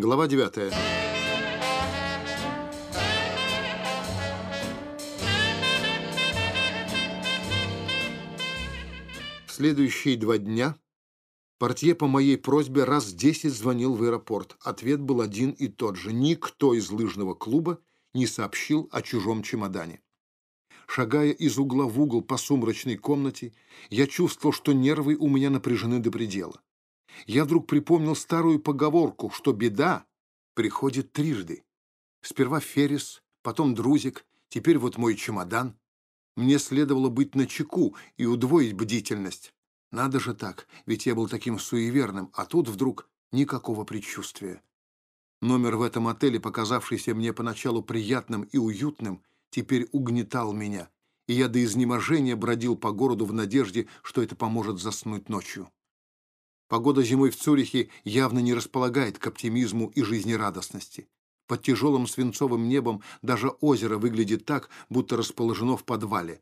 Глава 9. В следующие два дня портье по моей просьбе раз десять звонил в аэропорт. Ответ был один и тот же. Никто из лыжного клуба не сообщил о чужом чемодане. Шагая из угла в угол по сумрачной комнате, я чувствовал, что нервы у меня напряжены до предела. Я вдруг припомнил старую поговорку, что беда приходит трижды. Сперва Феррис, потом Друзик, теперь вот мой чемодан. Мне следовало быть начеку и удвоить бдительность. Надо же так, ведь я был таким суеверным, а тут вдруг никакого предчувствия. Номер в этом отеле, показавшийся мне поначалу приятным и уютным, теперь угнетал меня, и я до изнеможения бродил по городу в надежде, что это поможет заснуть ночью. Погода зимой в Цюрихе явно не располагает к оптимизму и жизнерадостности. Под тяжелым свинцовым небом даже озеро выглядит так, будто расположено в подвале.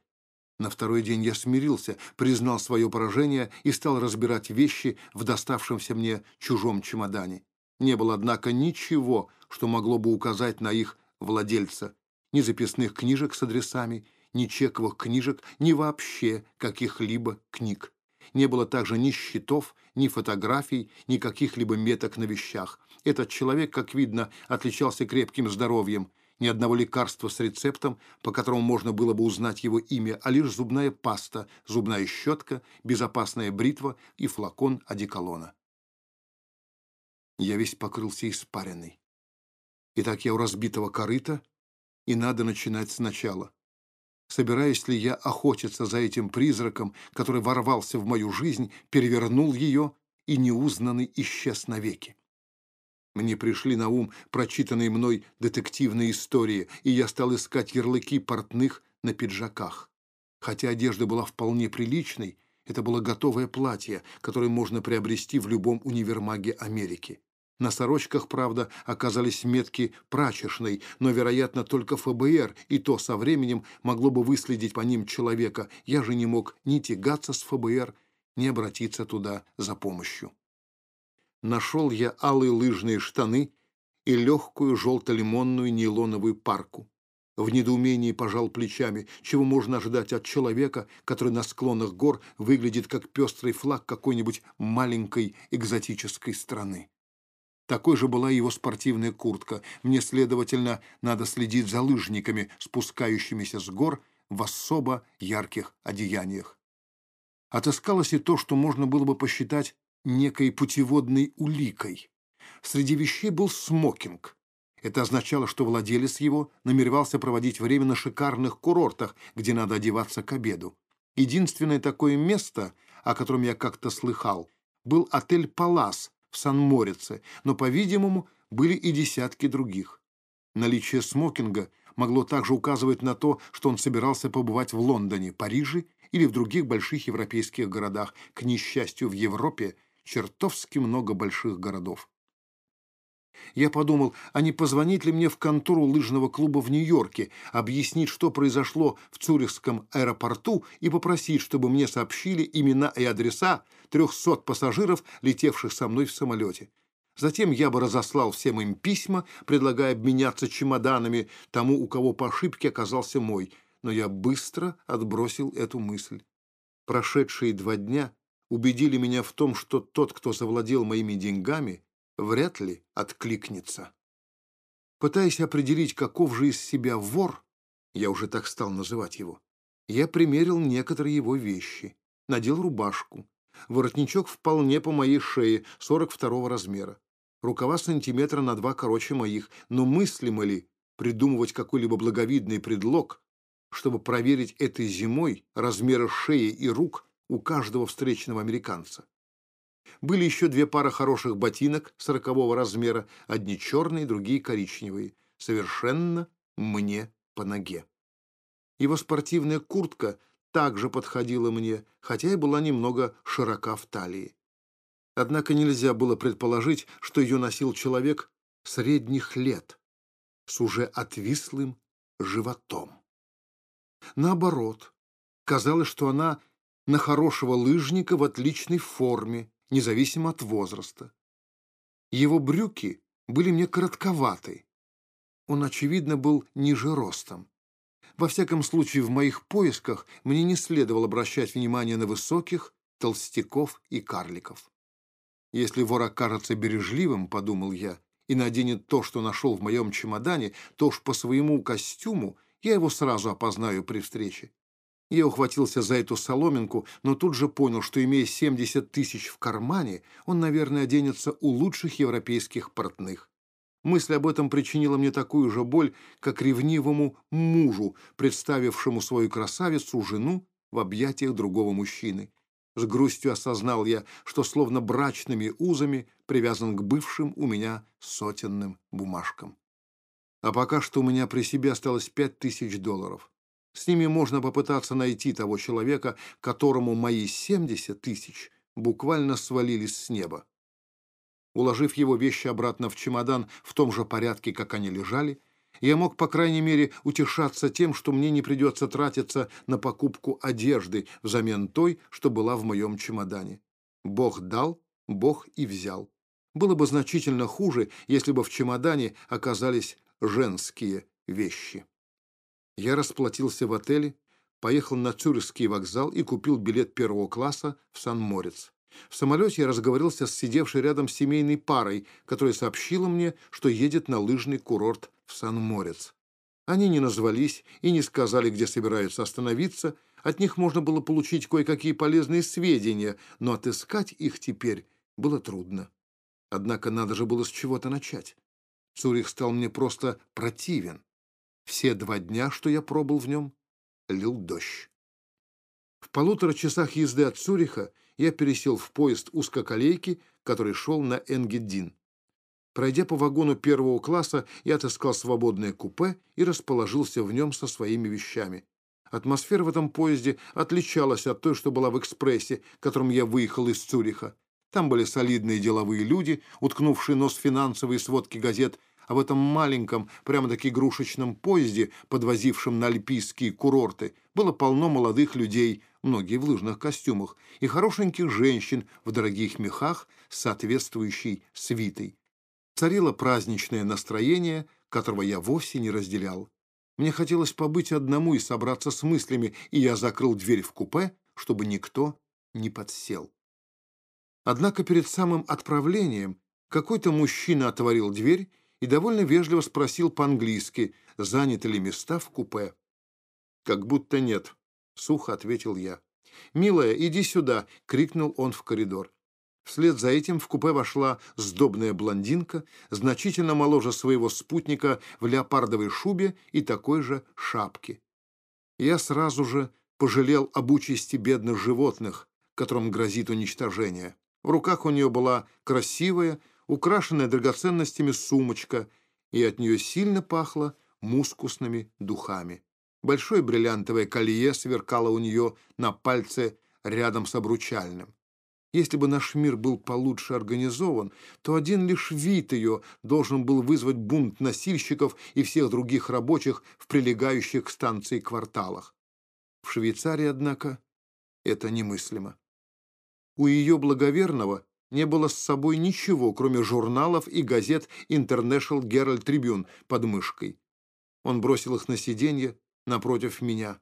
На второй день я смирился, признал свое поражение и стал разбирать вещи в доставшемся мне чужом чемодане. Не было, однако, ничего, что могло бы указать на их владельца, ни записных книжек с адресами, ни чековых книжек, ни вообще каких-либо книг. Не было также ни счетов, ни фотографий, ни каких-либо меток на вещах. Этот человек, как видно, отличался крепким здоровьем. Ни одного лекарства с рецептом, по которому можно было бы узнать его имя, а лишь зубная паста, зубная щетка, безопасная бритва и флакон одеколона. Я весь покрылся испаренной. Итак, я у разбитого корыта, и надо начинать сначала. Собираюсь ли я охотиться за этим призраком, который ворвался в мою жизнь, перевернул ее и неузнанный исчез навеки? Мне пришли на ум прочитанные мной детективные истории, и я стал искать ярлыки портных на пиджаках. Хотя одежда была вполне приличной, это было готовое платье, которое можно приобрести в любом универмаге Америки. На сорочках, правда, оказались метки прачечной, но, вероятно, только ФБР, и то со временем могло бы выследить по ним человека. Я же не мог ни тягаться с ФБР, ни обратиться туда за помощью. Нашел я алые лыжные штаны и легкую желто-лимонную нейлоновую парку. В недоумении пожал плечами, чего можно ожидать от человека, который на склонах гор выглядит как пестрый флаг какой-нибудь маленькой экзотической страны. Такой же была его спортивная куртка. Мне, следовательно, надо следить за лыжниками, спускающимися с гор в особо ярких одеяниях. Отыскалось и то, что можно было бы посчитать некой путеводной уликой. Среди вещей был смокинг. Это означало, что владелец его намеревался проводить время на шикарных курортах, где надо одеваться к обеду. Единственное такое место, о котором я как-то слыхал, был отель «Палас» в Сан-Морице, но, по-видимому, были и десятки других. Наличие смокинга могло также указывать на то, что он собирался побывать в Лондоне, Париже или в других больших европейских городах. К несчастью, в Европе чертовски много больших городов. Я подумал, а не позвонить ли мне в контору лыжного клуба в Нью-Йорке, объяснить, что произошло в Цюрихском аэропорту и попросить, чтобы мне сообщили имена и адреса трехсот пассажиров, летевших со мной в самолете. Затем я бы разослал всем им письма, предлагая обменяться чемоданами тому, у кого по ошибке оказался мой. Но я быстро отбросил эту мысль. Прошедшие два дня убедили меня в том, что тот, кто завладел моими деньгами, вряд ли откликнется. Пытаясь определить, каков же из себя вор, я уже так стал называть его, я примерил некоторые его вещи, надел рубашку, воротничок вполне по моей шее, 42 размера, рукава сантиметра на два короче моих, но мыслимо ли придумывать какой-либо благовидный предлог, чтобы проверить этой зимой размеры шеи и рук у каждого встречного американца? Были еще две пары хороших ботинок сорокового размера, одни черные, другие коричневые, совершенно мне по ноге. Его спортивная куртка также подходила мне, хотя и была немного широка в талии. Однако нельзя было предположить, что ее носил человек средних лет с уже отвислым животом. Наоборот, казалось, что она на хорошего лыжника в отличной форме, независимо от возраста. Его брюки были мне коротковаты. Он, очевидно, был ниже ростом. Во всяком случае, в моих поисках мне не следовало обращать внимание на высоких, толстяков и карликов. Если вор окажется бережливым, подумал я, и наденет то, что нашел в моем чемодане, то уж по своему костюму я его сразу опознаю при встрече. Я ухватился за эту соломинку, но тут же понял, что, имея 70 тысяч в кармане, он, наверное, оденется у лучших европейских портных. Мысль об этом причинила мне такую же боль, как ревнивому мужу, представившему свою красавицу, жену, в объятиях другого мужчины. С грустью осознал я, что словно брачными узами привязан к бывшим у меня сотенным бумажкам. А пока что у меня при себе осталось пять тысяч долларов. С ними можно попытаться найти того человека, которому мои семьдесят тысяч буквально свалились с неба. Уложив его вещи обратно в чемодан в том же порядке, как они лежали, я мог, по крайней мере, утешаться тем, что мне не придется тратиться на покупку одежды взамен той, что была в моем чемодане. Бог дал, Бог и взял. Было бы значительно хуже, если бы в чемодане оказались женские вещи. Я расплатился в отеле, поехал на Цюрихский вокзал и купил билет первого класса в Сан-Морец. В самолете я разговорился с сидевшей рядом семейной парой, которая сообщила мне, что едет на лыжный курорт в Сан-Морец. Они не назвались и не сказали, где собираются остановиться. От них можно было получить кое-какие полезные сведения, но отыскать их теперь было трудно. Однако надо же было с чего-то начать. Цюрих стал мне просто противен. Все два дня, что я пробыл в нем, лил дождь. В полутора часах езды от Цюриха я пересел в поезд узкоколейки, который шел на Энгеддин. Пройдя по вагону первого класса, я отыскал свободное купе и расположился в нем со своими вещами. Атмосфера в этом поезде отличалась от той, что была в экспрессе, которым я выехал из Цюриха. Там были солидные деловые люди, уткнувшие нос в финансовые сводки газет, а в этом маленьком, прямо-таки игрушечном поезде, подвозившем на альпийские курорты, было полно молодых людей, многие в лыжных костюмах, и хорошеньких женщин в дорогих мехах с соответствующей свитой. Царило праздничное настроение, которого я вовсе не разделял. Мне хотелось побыть одному и собраться с мыслями, и я закрыл дверь в купе, чтобы никто не подсел. Однако перед самым отправлением какой-то мужчина отворил дверь и довольно вежливо спросил по-английски, заняты ли места в купе. «Как будто нет», — сухо ответил я. «Милая, иди сюда!» — крикнул он в коридор. Вслед за этим в купе вошла сдобная блондинка, значительно моложе своего спутника в леопардовой шубе и такой же шапке. Я сразу же пожалел об участи бедных животных, которым грозит уничтожение. В руках у нее была красивая, украшенная драгоценностями сумочка, и от нее сильно пахло мускусными духами. Большое бриллиантовое колье сверкало у нее на пальце рядом с обручальным. Если бы наш мир был получше организован, то один лишь вид ее должен был вызвать бунт носильщиков и всех других рабочих в прилегающих к станции кварталах. В Швейцарии, однако, это немыслимо. У ее благоверного не было с собой ничего, кроме журналов и газет International Herald Tribune под мышкой. Он бросил их на сиденье напротив меня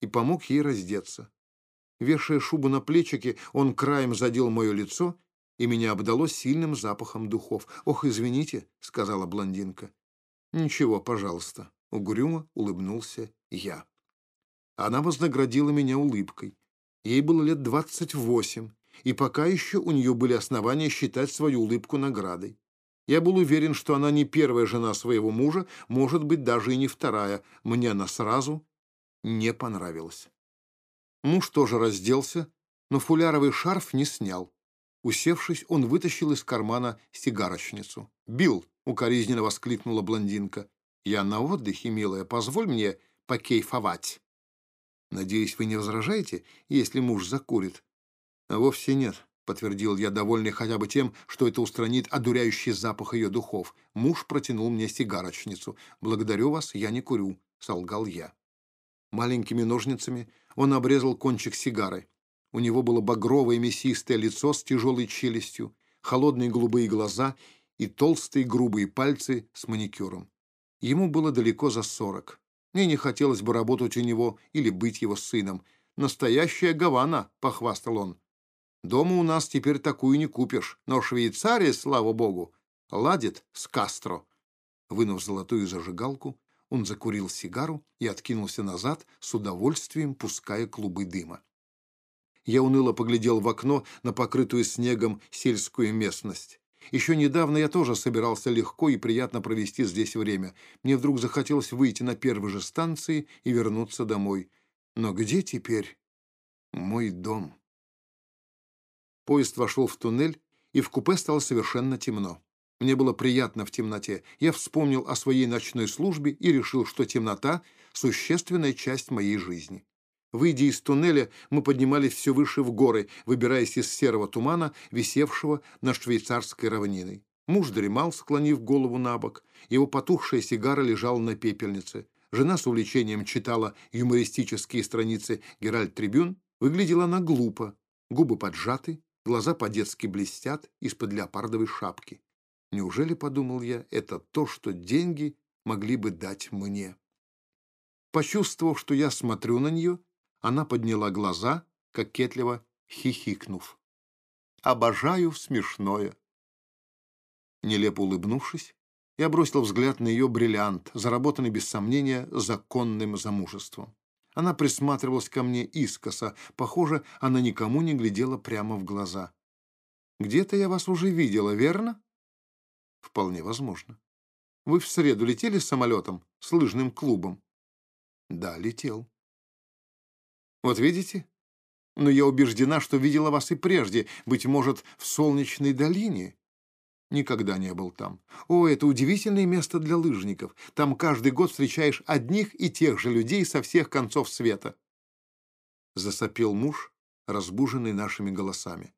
и помог ей раздеться. Вешая шубу на плечики, он краем задел мое лицо, и меня обдало сильным запахом духов. «Ох, извините», — сказала блондинка. «Ничего, пожалуйста», — угрюмо улыбнулся я. Она вознаградила меня улыбкой. Ей было лет двадцать восемь, и пока еще у нее были основания считать свою улыбку наградой. Я был уверен, что она не первая жена своего мужа, может быть, даже и не вторая. Мне она сразу не понравилась. Муж тоже разделся, но фуляровый шарф не снял. Усевшись, он вытащил из кармана сигарочницу. «Билл!» — укоризненно воскликнула блондинка. «Я на отдыхе, милая, позволь мне покейфовать». «Надеюсь, вы не возражаете, если муж закурит?» А «Вовсе нет», — подтвердил я, довольный хотя бы тем, что это устранит одуряющий запах ее духов. Муж протянул мне сигарочницу. «Благодарю вас, я не курю», — солгал я. Маленькими ножницами он обрезал кончик сигары. У него было багровое мясистое лицо с тяжелой челюстью, холодные голубые глаза и толстые грубые пальцы с маникюром. Ему было далеко за сорок. Мне не хотелось бы работать у него или быть его сыном. «Настоящая Гавана», — похвастал он. «Дома у нас теперь такую не купишь, но Швейцария, слава богу, ладит с Кастро». Вынув золотую зажигалку, он закурил сигару и откинулся назад, с удовольствием пуская клубы дыма. Я уныло поглядел в окно на покрытую снегом сельскую местность. Еще недавно я тоже собирался легко и приятно провести здесь время. Мне вдруг захотелось выйти на первой же станции и вернуться домой. Но где теперь мой дом? Поезд вошел в туннель, и в купе стало совершенно темно. Мне было приятно в темноте. Я вспомнил о своей ночной службе и решил, что темнота — существенная часть моей жизни. Выйдя из туннеля, мы поднимались все выше в горы, выбираясь из серого тумана, висевшего над швейцарской равниной. Муж дремал, склонив голову на бок. Его потухшая сигара лежала на пепельнице. Жена с увлечением читала юмористические страницы «Геральт Трибюн». Выглядела она глупо. Губы поджаты, глаза по-детски блестят из-под леопардовой шапки. Неужели, подумал я, это то, что деньги могли бы дать мне? Почувствовав, что я смотрю на нее, она подняла глаза, кокетливо хихикнув. «Обожаю смешное». Нелепо улыбнувшись, я бросил взгляд на ее бриллиант, заработанный, без сомнения, законным замужеством. Она присматривалась ко мне искоса. Похоже, она никому не глядела прямо в глаза. «Где-то я вас уже видела, верно?» «Вполне возможно. Вы в среду летели с самолетом, с лыжным клубом?» «Да, летел». Вот видите? Но я убеждена, что видела вас и прежде, быть может, в Солнечной долине. Никогда не был там. О, это удивительное место для лыжников. Там каждый год встречаешь одних и тех же людей со всех концов света. Засопел муж, разбуженный нашими голосами.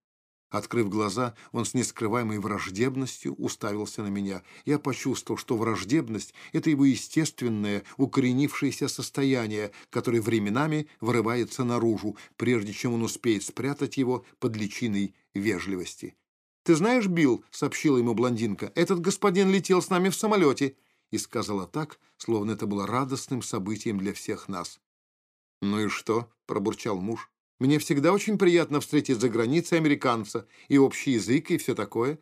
Открыв глаза, он с нескрываемой враждебностью уставился на меня. Я почувствовал, что враждебность — это его естественное, укоренившееся состояние, которое временами вырывается наружу, прежде чем он успеет спрятать его под личиной вежливости. «Ты знаешь, Билл, — сообщила ему блондинка, — этот господин летел с нами в самолете» и сказала так, словно это было радостным событием для всех нас. «Ну и что?» — пробурчал муж. Мне всегда очень приятно встретить за границей американца, и общий язык, и все такое.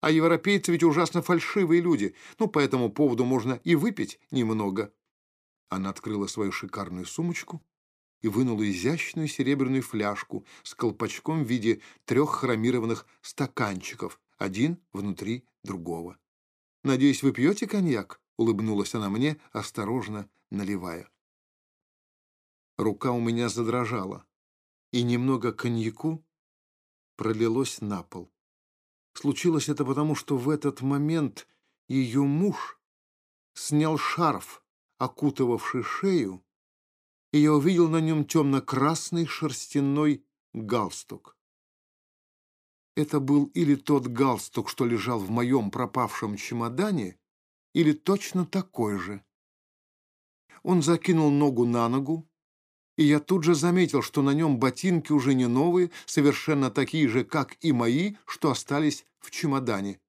А европейцы ведь ужасно фальшивые люди, ну, по этому поводу можно и выпить немного». Она открыла свою шикарную сумочку и вынула изящную серебряную фляжку с колпачком в виде трех хромированных стаканчиков, один внутри другого. «Надеюсь, вы пьете коньяк?» — улыбнулась она мне, осторожно наливая. Рука у меня задрожала и немного коньяку пролилось на пол. Случилось это потому, что в этот момент ее муж снял шарф, окутывавший шею, и я увидел на нем темно-красный шерстяной галстук. Это был или тот галстук, что лежал в моем пропавшем чемодане, или точно такой же. Он закинул ногу на ногу, и я тут же заметил, что на нем ботинки уже не новые, совершенно такие же, как и мои, что остались в чемодане.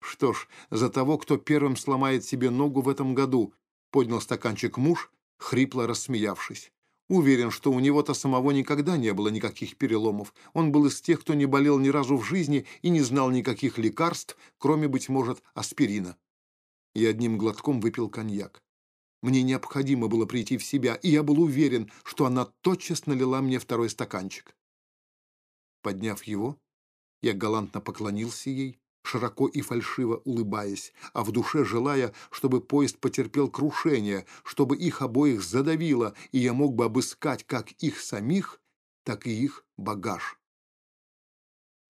Что ж, за того, кто первым сломает себе ногу в этом году, поднял стаканчик муж, хрипло рассмеявшись. Уверен, что у него-то самого никогда не было никаких переломов. Он был из тех, кто не болел ни разу в жизни и не знал никаких лекарств, кроме, быть может, аспирина. И одним глотком выпил коньяк. Мне необходимо было прийти в себя, и я был уверен, что она тотчас налила мне второй стаканчик. Подняв его, я галантно поклонился ей, широко и фальшиво улыбаясь, а в душе желая, чтобы поезд потерпел крушение, чтобы их обоих задавило, и я мог бы обыскать как их самих, так и их багаж.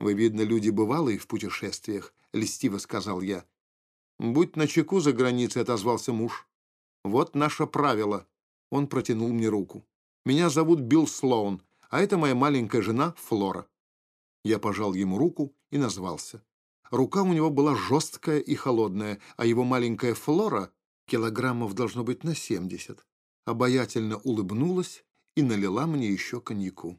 «Вы, видно, люди бывалые в путешествиях», — льстиво сказал я. «Будь начеку за границей», — отозвался муж. Вот наше правило. Он протянул мне руку. Меня зовут Билл Слоун, а это моя маленькая жена Флора. Я пожал ему руку и назвался. Рука у него была жесткая и холодная, а его маленькая Флора, килограммов должно быть на семьдесят, обаятельно улыбнулась и налила мне еще коньяку.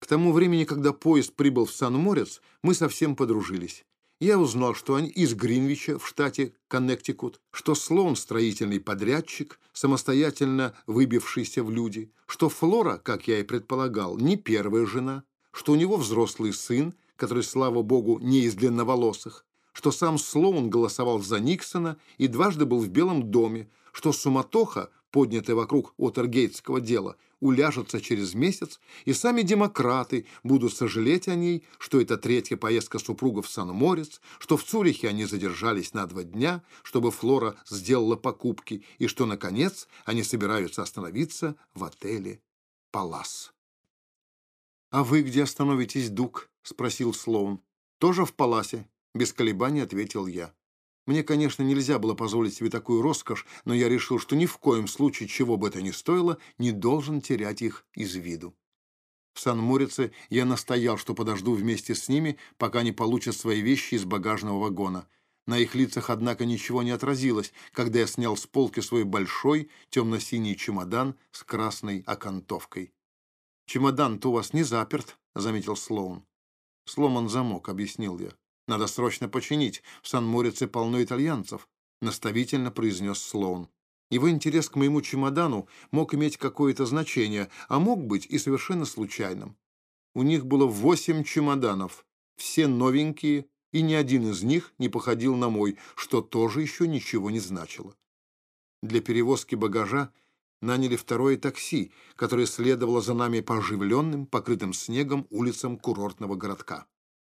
К тому времени, когда поезд прибыл в Сан-Морец, мы совсем подружились. Я узнал, что они из Гринвича в штате Коннектикут, что Слоун – строительный подрядчик, самостоятельно выбившийся в люди, что Флора, как я и предполагал, не первая жена, что у него взрослый сын, который, слава богу, не из длинноволосых, что сам Слоун голосовал за Никсона и дважды был в Белом доме, что суматоха, поднятая вокруг Отергейтского дела, уляжется через месяц, и сами демократы будут сожалеть о ней, что это третья поездка супругов в Сан-Морец, что в Цюрихе они задержались на два дня, чтобы Флора сделала покупки, и что, наконец, они собираются остановиться в отеле «Палас». «А вы где остановитесь, Дук?» — спросил Слоун. «Тоже в Паласе?» — без колебаний ответил я. Мне, конечно, нельзя было позволить себе такую роскошь, но я решил, что ни в коем случае, чего бы это ни стоило, не должен терять их из виду. В Сан-Морице я настоял, что подожду вместе с ними, пока не получат свои вещи из багажного вагона. На их лицах, однако, ничего не отразилось, когда я снял с полки свой большой темно-синий чемодан с красной окантовкой. «Чемодан-то у вас не заперт», — заметил Слоун. «Сломан замок», — объяснил я. Надо срочно починить. В Сан-Морице полно итальянцев», — наставительно произнес Слоун. Его интерес к моему чемодану мог иметь какое-то значение, а мог быть и совершенно случайным. У них было восемь чемоданов, все новенькие, и ни один из них не походил на мой, что тоже еще ничего не значило. Для перевозки багажа наняли второе такси, которое следовало за нами по оживленным, покрытым снегом улицам курортного городка.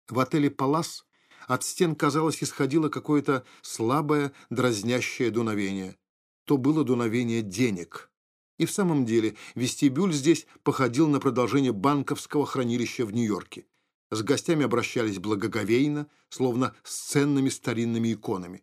В отеле «Палас» От стен, казалось, исходило какое-то слабое, дразнящее дуновение. То было дуновение денег. И в самом деле вестибюль здесь походил на продолжение банковского хранилища в Нью-Йорке. С гостями обращались благоговейно, словно с ценными старинными иконами.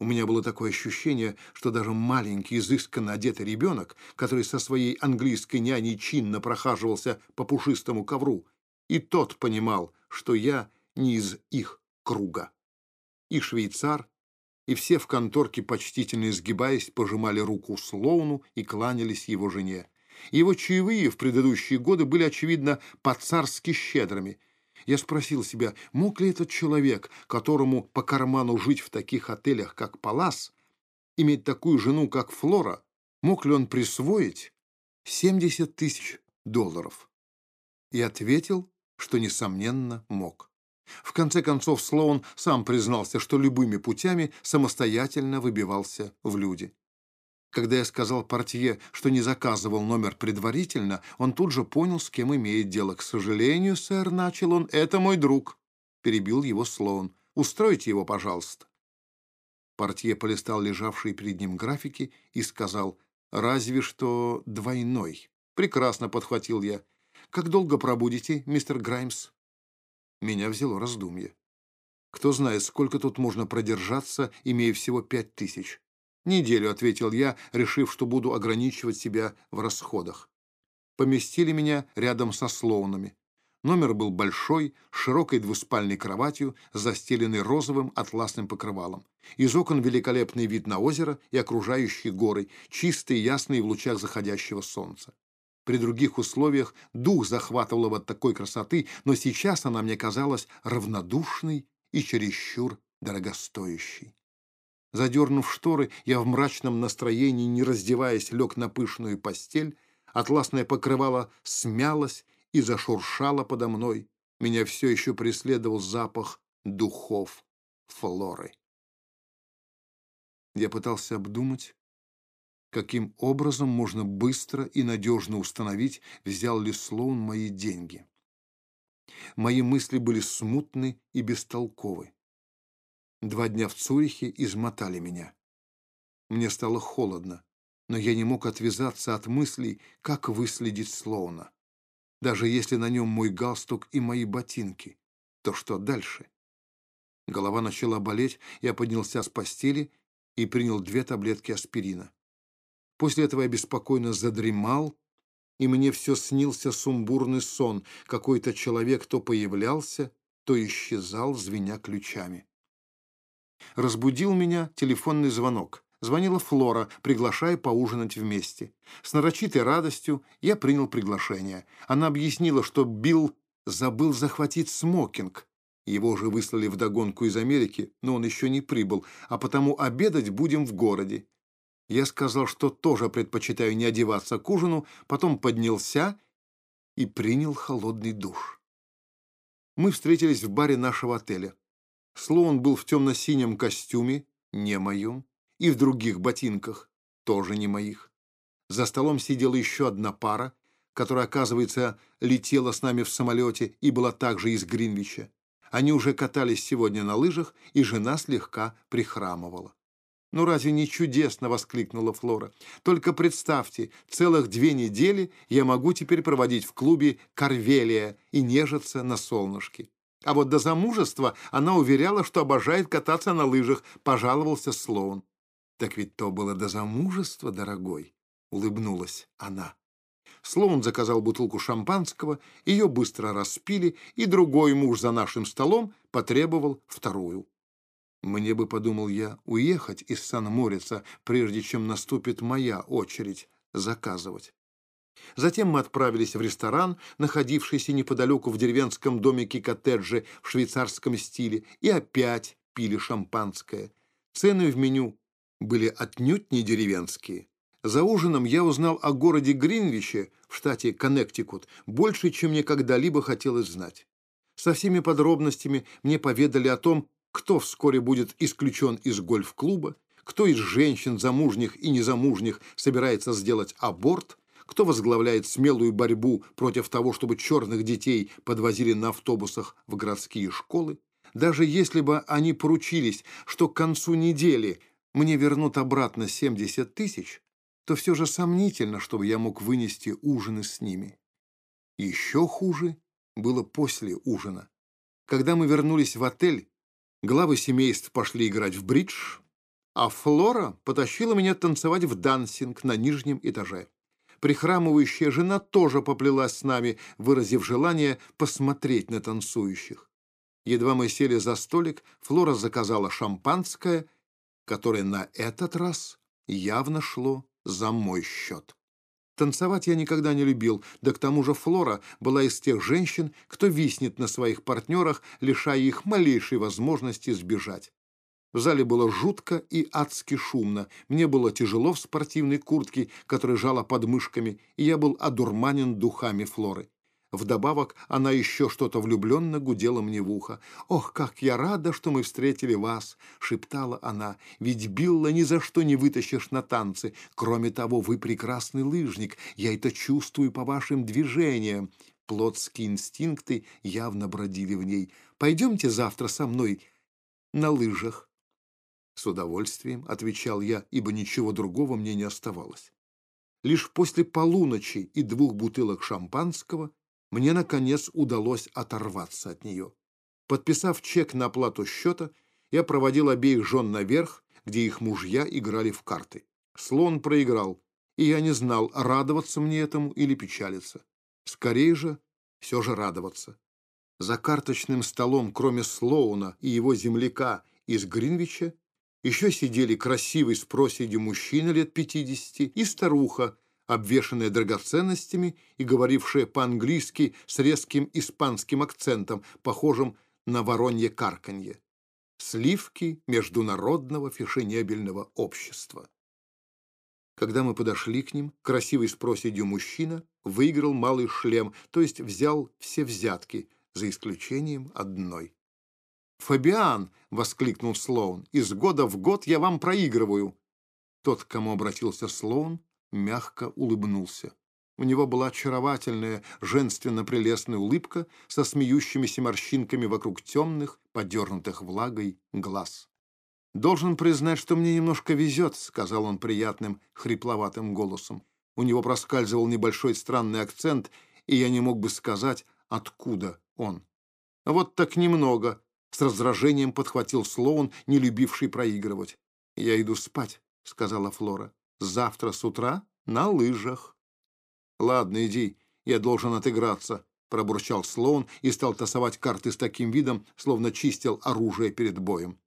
У меня было такое ощущение, что даже маленький, изысканно одетый ребенок, который со своей английской няней чинно прохаживался по пушистому ковру, и тот понимал, что я не из их круга. И швейцар, и все в конторке, почтительно изгибаясь, пожимали руку Слоуну и кланялись его жене. Его чаевые в предыдущие годы были, очевидно, по-царски щедрыми. Я спросил себя, мог ли этот человек, которому по карману жить в таких отелях, как Палас, иметь такую жену, как Флора, мог ли он присвоить 70 тысяч долларов? И ответил, что, несомненно, мог. В конце концов, Слоун сам признался, что любыми путями самостоятельно выбивался в люди. Когда я сказал портье, что не заказывал номер предварительно, он тут же понял, с кем имеет дело. «К сожалению, сэр», — начал он, — «это мой друг», — перебил его Слоун. «Устройте его, пожалуйста». Портье полистал лежавшие перед ним графики и сказал, «Разве что двойной». «Прекрасно», — подхватил я. «Как долго пробудете, мистер Граймс?» Меня взяло раздумье. Кто знает, сколько тут можно продержаться, имея всего пять тысяч. «Неделю», — ответил я, решив, что буду ограничивать себя в расходах. Поместили меня рядом со слоунами. Номер был большой, с широкой двуспальной кроватью, застеленной розовым атласным покрывалом. Из окон великолепный вид на озеро и окружающие горы, чистые, ясные в лучах заходящего солнца. При других условиях дух захватывал от такой красоты, но сейчас она мне казалась равнодушной и чересчур дорогостоящей. Задернув шторы, я в мрачном настроении, не раздеваясь, лег на пышную постель, атласное покрывало смялось и зашуршало подо мной. Меня все еще преследовал запах духов флоры. Я пытался обдумать, каким образом можно быстро и надежно установить, взял ли Слоун мои деньги. Мои мысли были смутны и бестолковы. Два дня в Цюрихе измотали меня. Мне стало холодно, но я не мог отвязаться от мыслей, как выследить Слоуна. Даже если на нем мой галстук и мои ботинки, то что дальше? Голова начала болеть, я поднялся с постели и принял две таблетки аспирина. После этого я беспокойно задремал, и мне все снился сумбурный сон. Какой-то человек то появлялся, то исчезал, звеня ключами. Разбудил меня телефонный звонок. Звонила Флора, приглашая поужинать вместе. С нарочитой радостью я принял приглашение. Она объяснила, что Билл забыл захватить смокинг, Его уже выслали вдогонку из Америки, но он еще не прибыл, а потому обедать будем в городе. Я сказал, что тоже предпочитаю не одеваться к ужину, потом поднялся и принял холодный душ. Мы встретились в баре нашего отеля. Слоун был в темно-синем костюме, не моем, и в других ботинках, тоже не моих. За столом сидела еще одна пара, которая, оказывается, летела с нами в самолете и была также из Гринвича. Они уже катались сегодня на лыжах, и жена слегка прихрамывала. «Ну разве не чудесно?» — воскликнула Флора. «Только представьте, целых две недели я могу теперь проводить в клубе «Корвелия» и нежиться на солнышке». А вот до замужества она уверяла, что обожает кататься на лыжах, пожаловался Слоун. «Так ведь то было до замужества, дорогой», — улыбнулась она. Слоун заказал бутылку шампанского, ее быстро распили, и другой муж за нашим столом потребовал вторую. Мне бы, подумал я, уехать из Сан-Морица, прежде чем наступит моя очередь заказывать. Затем мы отправились в ресторан, находившийся неподалеку в деревенском домике-коттедже в швейцарском стиле, и опять пили шампанское. Цены в меню были отнюдь не деревенские. За ужином я узнал о городе Гринвиче в штате Коннектикут больше, чем мне когда-либо хотелось знать. Со всеми подробностями мне поведали о том, кто вскоре будет исключен из гольф-клуба, кто из женщин, замужних и незамужних, собирается сделать аборт, кто возглавляет смелую борьбу против того, чтобы черных детей подвозили на автобусах в городские школы. Даже если бы они поручились, что к концу недели мне вернут обратно 70 тысяч, то все же сомнительно, чтобы я мог вынести ужины с ними. Еще хуже было после ужина. Когда мы вернулись в отель, главы семейств пошли играть в бридж, а Флора потащила меня танцевать в дансинг на нижнем этаже. Прихрамывающая жена тоже поплелась с нами, выразив желание посмотреть на танцующих. Едва мы сели за столик, Флора заказала шампанское, которое на этот раз явно шло за мой счет. Танцевать я никогда не любил, да к тому же Флора была из тех женщин, кто виснет на своих партнерах, лишая их малейшей возможности сбежать. В зале было жутко и адски шумно. Мне было тяжело в спортивной куртке, которая жала под мышками, и я был одурманен духами Флоры. Вдобавок она еще что-то влюбленно гудела мне в ухо. «Ох, как я рада, что мы встретили вас!» — шептала она. «Ведь Билла ни за что не вытащишь на танцы. Кроме того, вы прекрасный лыжник. Я это чувствую по вашим движениям». Плотские инстинкты явно бродили в ней. «Пойдемте завтра со мной на лыжах». «С удовольствием», — отвечал я, ибо ничего другого мне не оставалось. Лишь после полуночи и двух бутылок шампанского мне, наконец, удалось оторваться от нее. Подписав чек на оплату счета, я проводил обеих жен наверх, где их мужья играли в карты. Слон проиграл, и я не знал, радоваться мне этому или печалиться. Скорее же, все же радоваться. За карточным столом, кроме Слоуна и его земляка из Гринвича, еще сидели красивый с проседью мужчина лет пятидесяти и старуха обвешанная драгоценностями и говорившая по-английски с резким испанским акцентом, похожим на воронье карканье. Сливки Международного фешенебельного общества. Когда мы подошли к ним, красивый с проседью мужчина выиграл малый шлем, то есть взял все взятки, за исключением одной. «Фабиан!» — воскликнул Слоун. «Из года в год я вам проигрываю!» Тот, к кому обратился Слоун, мягко улыбнулся. У него была очаровательная, женственно-прелестная улыбка со смеющимися морщинками вокруг темных, подернутых влагой глаз. «Должен признать, что мне немножко везет», — сказал он приятным, хрипловатым голосом. У него проскальзывал небольшой странный акцент, и я не мог бы сказать, откуда он. «Вот так немного», — с раздражением подхватил Слоун, не любивший проигрывать. «Я иду спать», — сказала Флора. Завтра с утра на лыжах. Ладно, иди, я должен отыграться, пробурчал Слоун и стал тасовать карты с таким видом, словно чистил оружие перед боем.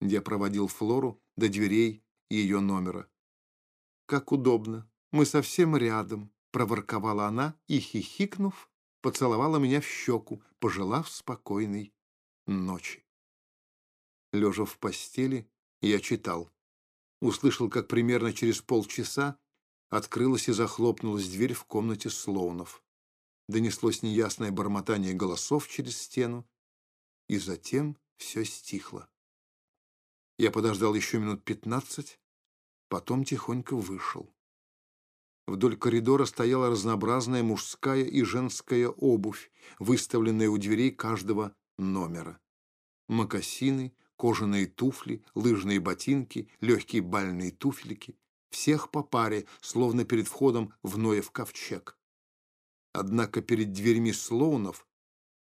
Я проводил Флору до дверей ее номера. «Как удобно! Мы совсем рядом!» — проворковала она и, хихикнув, поцеловала меня в щеку, пожелав спокойной ночи. Лежа в постели, я читал. Услышал, как примерно через полчаса открылась и захлопнулась дверь в комнате Слоунов. Донеслось неясное бормотание голосов через стену, и затем все стихло. Я подождал еще минут пятнадцать, потом тихонько вышел. Вдоль коридора стояла разнообразная мужская и женская обувь, выставленная у дверей каждого номера. Мокасины, кожаные туфли, лыжные ботинки, легкие бальные туфельки. Всех по паре, словно перед входом в Ноев ковчег. Однако перед дверьми Слоунов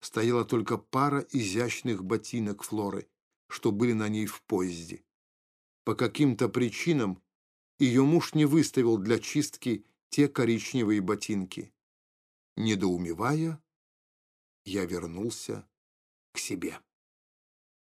стояла только пара изящных ботинок Флоры, что были на ней в поезде. По каким-то причинам ее муж не выставил для чистки те коричневые ботинки. Недоумевая, я вернулся себе.